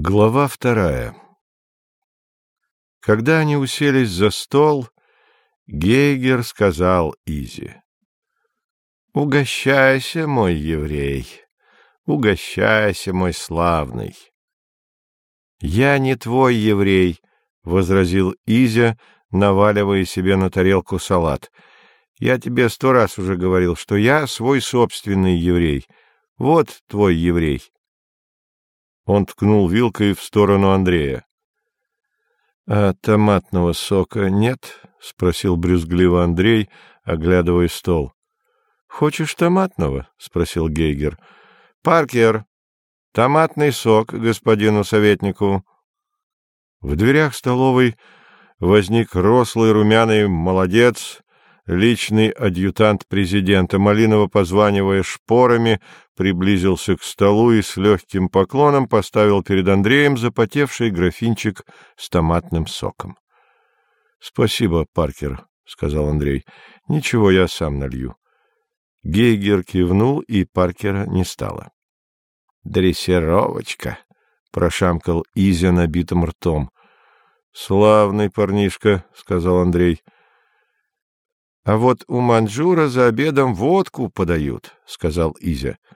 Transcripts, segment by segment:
Глава вторая Когда они уселись за стол, Гейгер сказал Изи. — Угощайся, мой еврей, угощайся, мой славный. — Я не твой еврей, — возразил Изя, наваливая себе на тарелку салат. — Я тебе сто раз уже говорил, что я свой собственный еврей. Вот твой еврей. Он ткнул вилкой в сторону Андрея. — А томатного сока нет? — спросил брюзгливо Андрей, оглядывая стол. — Хочешь томатного? — спросил Гейгер. — Паркер, томатный сок господину советнику. В дверях столовой возник рослый румяный молодец Личный адъютант президента, малиново позванивая шпорами, приблизился к столу и с легким поклоном поставил перед Андреем запотевший графинчик с томатным соком. — Спасибо, Паркер, — сказал Андрей. — Ничего, я сам налью. Гейгер кивнул, и Паркера не стало. — Дрессировочка, — прошамкал Изя набитым ртом. — Славный парнишка, — сказал Андрей. — а вот у манжура за обедом водку подают, — сказал Изя. —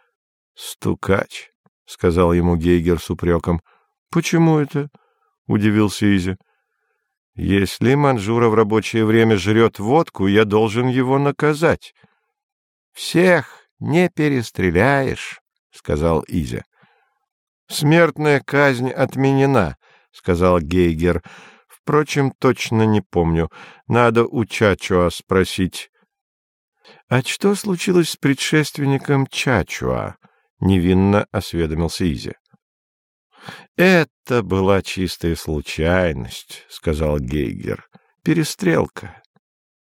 Стукач, — сказал ему Гейгер с упреком. — Почему это? — удивился Изя. — Если манжура в рабочее время жрет водку, я должен его наказать. — Всех не перестреляешь, — сказал Изя. — Смертная казнь отменена, — сказал Гейгер. Впрочем, точно не помню. Надо у Чачуа спросить. — А что случилось с предшественником Чачуа? — невинно осведомился Изи. — Это была чистая случайность, — сказал Гейгер. — Перестрелка.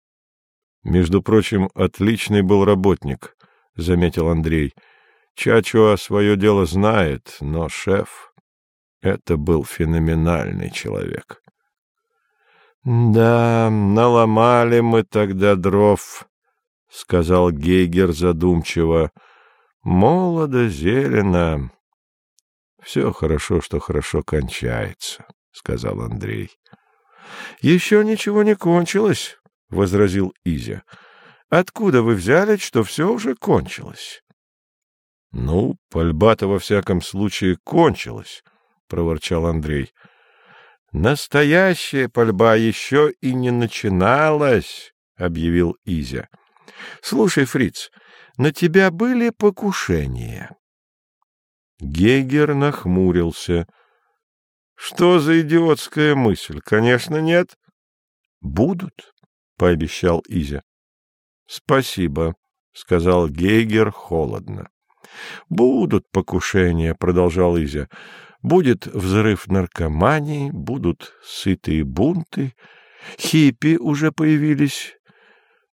— Между прочим, отличный был работник, — заметил Андрей. Чачуа свое дело знает, но шеф — это был феноменальный человек. Да, наломали мы тогда дров, — сказал Гейгер задумчиво. Молодо, зелено. Все хорошо, что хорошо кончается, — сказал Андрей. — Еще ничего не кончилось, — возразил Изя. — Откуда вы взяли, что все уже кончилось? — Ну, пальба-то во всяком случае кончилась, — проворчал Андрей. — Настоящая пальба еще и не начиналась, объявил Изя. Слушай, Фриц, на тебя были покушения. Гегер нахмурился. Что за идиотская мысль? Конечно, нет. Будут, пообещал Изя. Спасибо, сказал Гейгер холодно. Будут покушения, продолжал Изя. Будет взрыв наркомании, будут сытые бунты. Хиппи уже появились.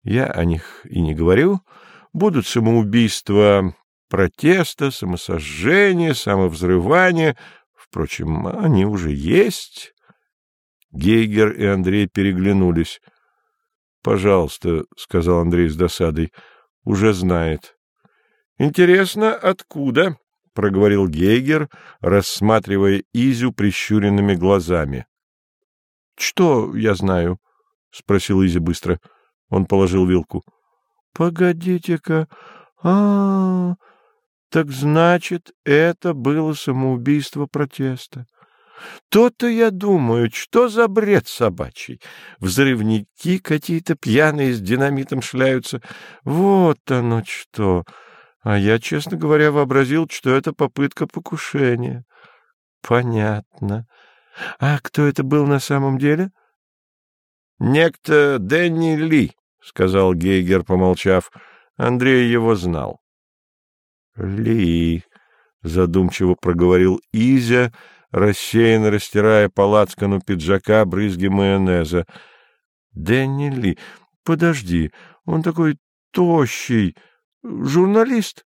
Я о них и не говорю. Будут самоубийства протеста, самосожжения, самовзрывания. Впрочем, они уже есть. Гейгер и Андрей переглянулись. — Пожалуйста, — сказал Андрей с досадой, — уже знает. — Интересно, откуда? — проговорил Гейгер, рассматривая Изю прищуренными глазами. — Что я знаю? — спросил Изя быстро. Он положил вилку. — Погодите-ка. А, -а, а Так значит, это было самоубийство протеста. То-то я думаю, что за бред собачий. Взрывники какие-то пьяные с динамитом шляются. Вот оно что! А я, честно говоря, вообразил, что это попытка покушения. Понятно. А кто это был на самом деле? Некто Дэнни Ли, сказал Гейгер, помолчав. Андрей его знал. Ли, задумчиво проговорил Изя, рассеянно растирая по пиджака брызги майонеза. Дэнни Ли, подожди, он такой тощий, Журналист?